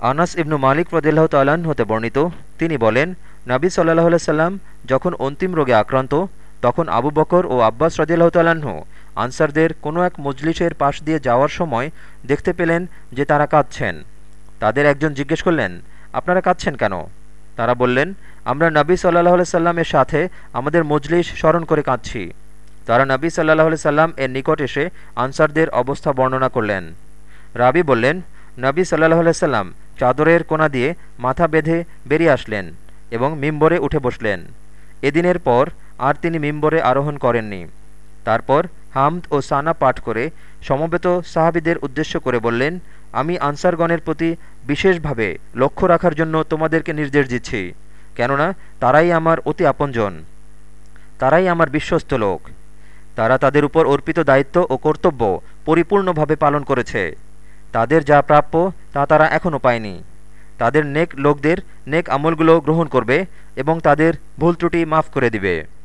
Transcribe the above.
আনাস ইবনু মালিক রদিল্লাহ তাল্লাহ্ন হতে বর্ণিত, তিনি বলেন, নাবী সাল্লাহ সাল্লাম যখন অন্তিম রোগে আক্রান্ত, তখন আবু বকর ও আব্বাস রদিল্লাহ তাল্লাহ্ন আনসারদের কোনো এক মজলিসের পাশ দিয়ে যাওয়ার সময় দেখতে পেলেন যে তারা কাঁদছেন। তাদের একজন জিজ্ঞেস করলেন, আপনারা কাঁদছেন কেন? তারা বললেন, আমরা নবী সাল্লাহ সাল্লামের সাথে আমাদের মজলিস স্মরণ করে কাঁদছি। তারা নবী সাল্লাহ সাল্লাম এর নিকট এসে আনসারদের অবস্থা বর্ণনা করলেন। রাবি বললেন, নবী সাল্লাহ সাল্লাম চাদরের কোনা দিয়ে মাথা বেঁধে বেরিয়ে আসলেন এবং মিম্বরে উঠে বসলেন। এদিনের পর আর তিনি মিম্বরে আরোহণ করেননি। তারপর হামদ ও সানা পাঠ করে সমবেত সাহাবিদের উদ্দেশ্য করে বললেন, আমি আনসারগণের প্রতি বিশেষভাবে লক্ষ্য রাখার জন্য তোমাদেরকে নির্দেশ দিচ্ছি, কেননা তারাই আমার অতি আপনজন। তারাই আমার বিশ্বস্ত লোক। তারা তাদের উপর অর্পিত দায়িত্ব ও কর্তব্য পরিপূর্ণভাবে পালন করেছে। তাদের যা প্রাপ্য তা তারা এখনও পায়নি। তাদের নেক লোকদের নেক আমলগুলো গ্রহণ করবে এবং তাদের ভুল ত্রুটি মাফ করে দিবে।